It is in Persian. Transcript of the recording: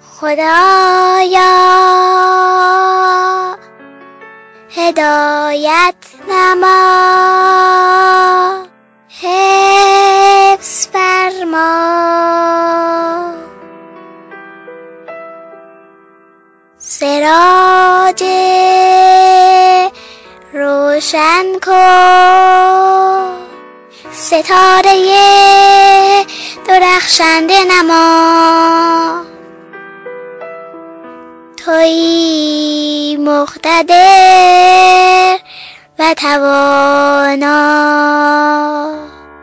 خدایا هدایت نما حفظ فرما. سراج روشن کن ستاره درخشنده نما. تویی مقتدر و توانا.